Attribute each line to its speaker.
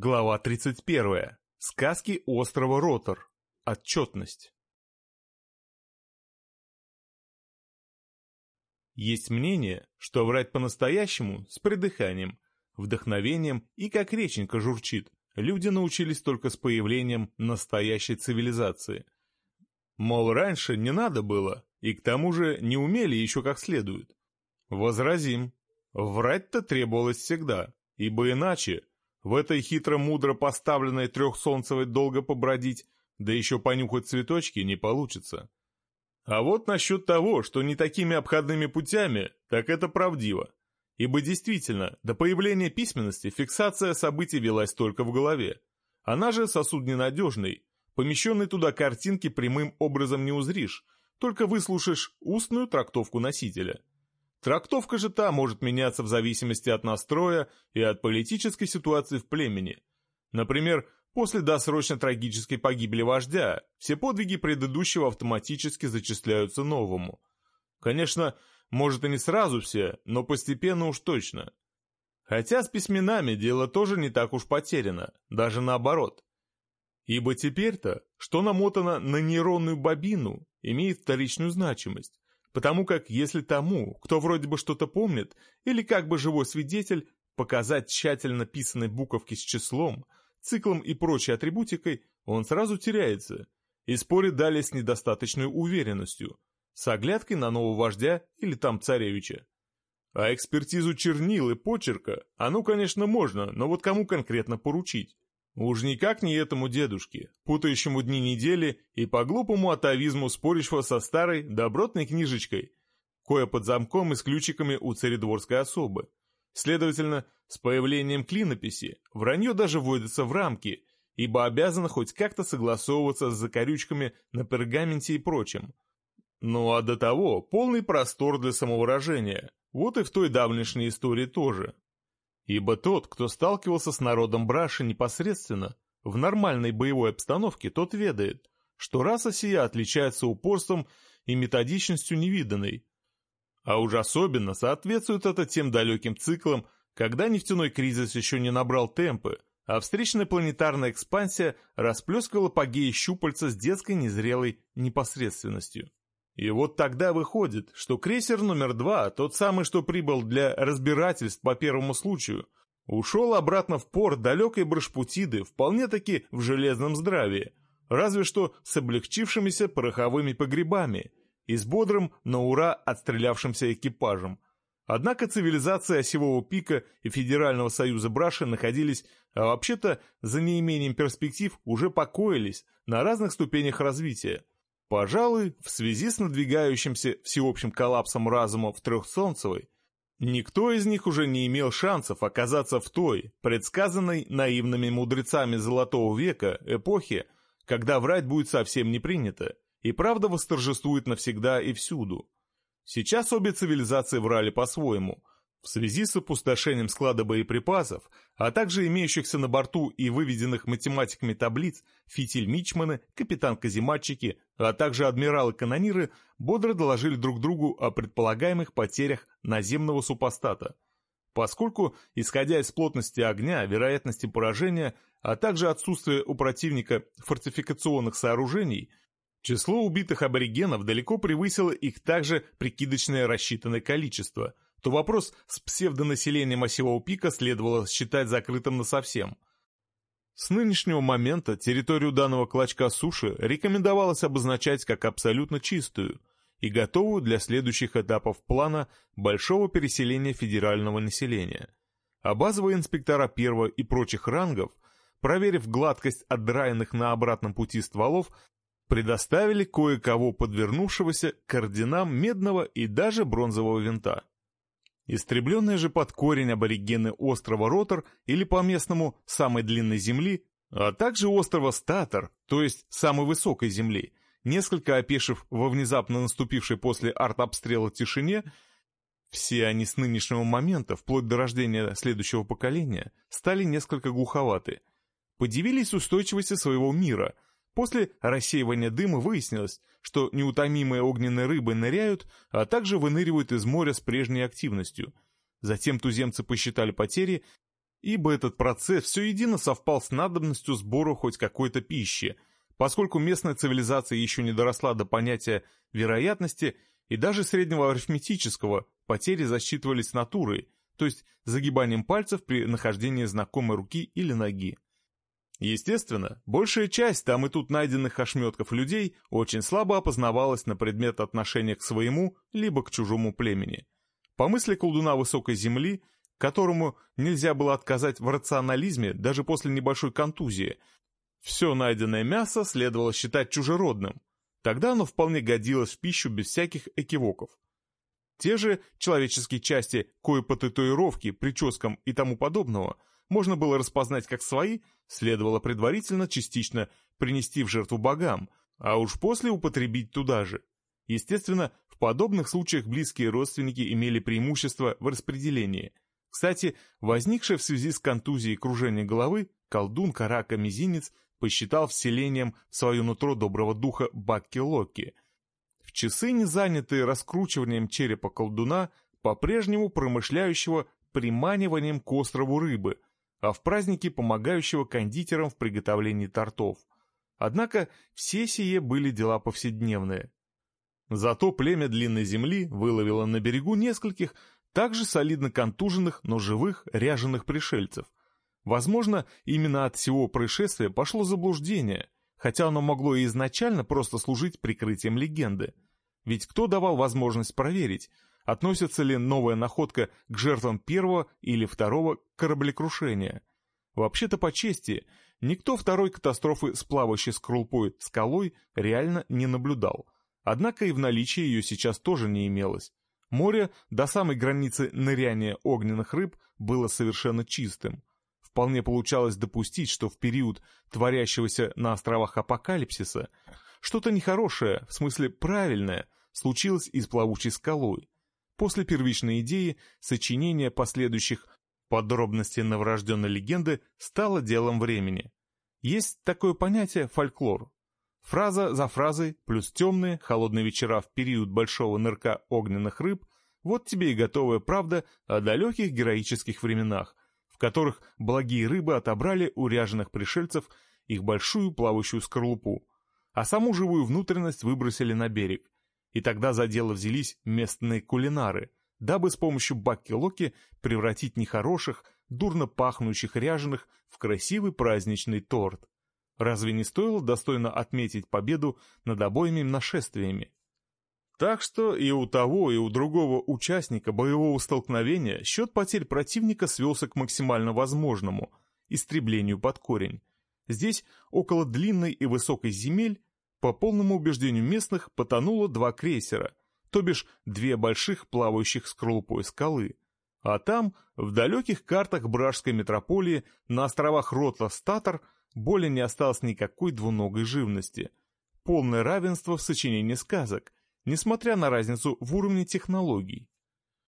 Speaker 1: Глава 31. Сказки острова Ротор. Отчетность. Есть мнение, что врать по-настоящему, с придыханием, вдохновением и как реченька журчит, люди научились только с появлением настоящей цивилизации. Мол, раньше не надо было, и к тому же не умели еще как следует. Возразим. Врать-то требовалось всегда, ибо иначе в этой хитро-мудро поставленной трехсолнцевой долго побродить, да еще понюхать цветочки не получится. А вот насчет того, что не такими обходными путями, так это правдиво. Ибо действительно, до появления письменности фиксация событий велась только в голове. Она же сосуд ненадежный, помещенный туда картинки прямым образом не узришь, только выслушаешь устную трактовку носителя. Трактовка же та может меняться в зависимости от настроя и от политической ситуации в племени. Например, после досрочно трагической погибели вождя, все подвиги предыдущего автоматически зачисляются новому. Конечно, может и не сразу все, но постепенно уж точно. Хотя с письменами дело тоже не так уж потеряно, даже наоборот. Ибо теперь-то, что намотано на нейронную бобину, имеет вторичную значимость, Потому как если тому, кто вроде бы что-то помнит, или как бы живой свидетель, показать тщательно писанной буковки с числом, циклом и прочей атрибутикой, он сразу теряется и спорит далее с недостаточной уверенностью, с оглядкой на нового вождя или там царевича. А экспертизу чернил и почерка, ну, конечно, можно, но вот кому конкретно поручить? Уж никак не этому дедушке, путающему дни недели и по глупому атовизму спорящего со старой добротной книжечкой, кое под замком и с ключиками у царедворской особы. Следовательно, с появлением клинописи вранье даже вводится в рамки, ибо обязано хоть как-то согласовываться с закорючками на пергаменте и прочем. Ну а до того полный простор для самовыражения, вот и в той давнешней истории тоже. Ибо тот, кто сталкивался с народом Браши непосредственно, в нормальной боевой обстановке, тот ведает, что раса сия отличается упорством и методичностью невиданной. А уж особенно соответствует это тем далеким циклам, когда нефтяной кризис еще не набрал темпы, а встречная планетарная экспансия расплескала по геи щупальца с детской незрелой непосредственностью. И вот тогда выходит, что крейсер номер два, тот самый, что прибыл для разбирательств по первому случаю, ушел обратно в порт далекой Брашпутиды вполне-таки в железном здравии, разве что с облегчившимися пороховыми погребами и с бодрым на ура отстрелявшимся экипажем. Однако цивилизация Осевого пика и Федерального союза Браши находились, а вообще-то за неимением перспектив уже покоились на разных ступенях развития – Пожалуй, в связи с надвигающимся всеобщим коллапсом разума в Трехсолнцевой, никто из них уже не имел шансов оказаться в той, предсказанной наивными мудрецами Золотого века, эпохе, когда врать будет совсем не принято, и правда восторжествует навсегда и всюду. Сейчас обе цивилизации врали по-своему – в связи с опустошением склада боеприпасов, а также имеющихся на борту и выведенных математиками таблиц, фитиль-мичманы, капитан-казематчики, а также адмиралы-канониры бодро доложили друг другу о предполагаемых потерях наземного супостата. Поскольку, исходя из плотности огня, вероятности поражения, а также отсутствия у противника фортификационных сооружений, число убитых аборигенов далеко превысило их также прикидочное рассчитанное количество – то вопрос с псевдонаселением осевого пика следовало считать закрытым насовсем. С нынешнего момента территорию данного клочка суши рекомендовалось обозначать как абсолютно чистую и готовую для следующих этапов плана большого переселения федерального населения. А базовые инспектора первого и прочих рангов, проверив гладкость отдраенных на обратном пути стволов, предоставили кое-кого подвернувшегося к орденам медного и даже бронзового винта. Истребленные же под корень аборигены острова Ротор или по-местному самой длинной земли, а также острова Статор, то есть самой высокой земли, несколько опешив во внезапно наступившей после артобстрела тишине, все они с нынешнего момента, вплоть до рождения следующего поколения, стали несколько глуховаты. Подивились устойчивости своего мира – После рассеивания дыма выяснилось, что неутомимые огненные рыбы ныряют, а также выныривают из моря с прежней активностью. Затем туземцы посчитали потери ибо этот процесс все едино совпал с надобностью сбора хоть какой-то пищи, поскольку местная цивилизация еще не доросла до понятия вероятности и даже среднего арифметического, потери засчитывались натурой, то есть загибанием пальцев при нахождении знакомой руки или ноги. Естественно, большая часть там и тут найденных ошметков людей очень слабо опознавалась на предмет отношения к своему либо к чужому племени. По мысли колдуна высокой земли, которому нельзя было отказать в рационализме даже после небольшой контузии, все найденное мясо следовало считать чужеродным. Тогда оно вполне годилось в пищу без всяких экивоков. Те же человеческие части, кое по татуировке, прическам и тому подобного, можно было распознать как свои, следовало предварительно частично принести в жертву богам, а уж после употребить туда же. Естественно, в подобных случаях близкие родственники имели преимущество в распределении. Кстати, возникшее в связи с контузией кружение головы, колдун Карака Мизинец посчитал вселением в свое нутро доброго духа Бакки Локи. В часы, не занятые раскручиванием черепа колдуна, по-прежнему промышляющего приманиванием к острову рыбы, а в празднике помогающего кондитерам в приготовлении тортов. Однако все сие были дела повседневные. Зато племя Длинной Земли выловило на берегу нескольких также солидно контуженных, но живых ряженых пришельцев, Возможно, именно от всего происшествия пошло заблуждение, хотя оно могло и изначально просто служить прикрытием легенды. Ведь кто давал возможность проверить, относится ли новая находка к жертвам первого или второго кораблекрушения? Вообще-то по чести, никто второй катастрофы с плавающей скрулпой скалой реально не наблюдал. Однако и в наличии ее сейчас тоже не имелось. Море до самой границы ныряния огненных рыб было совершенно чистым. Вполне получалось допустить, что в период творящегося на островах апокалипсиса что-то нехорошее, в смысле правильное, случилось и с плавучей скалой. После первичной идеи сочинение последующих подробностей новорожденной легенды стало делом времени. Есть такое понятие фольклор. Фраза за фразой, плюс темные, холодные вечера в период большого нырка огненных рыб, вот тебе и готовая правда о далеких героических временах, в которых благие рыбы отобрали у ряженых пришельцев их большую плавающую скорлупу, а саму живую внутренность выбросили на берег. И тогда за дело взялись местные кулинары, дабы с помощью бакки-локи превратить нехороших, дурно пахнущих ряженых в красивый праздничный торт. Разве не стоило достойно отметить победу над обоими нашествиями? Так что и у того, и у другого участника боевого столкновения счет потерь противника свелся к максимально возможному – истреблению под корень. Здесь, около длинной и высокой земель, по полному убеждению местных, потонуло два крейсера, то бишь две больших плавающих скорлупой скалы. А там, в далеких картах Бражской метрополии, на островах Ротла-Статор, более не осталось никакой двуногой живности. Полное равенство в сочинении сказок – несмотря на разницу в уровне технологий.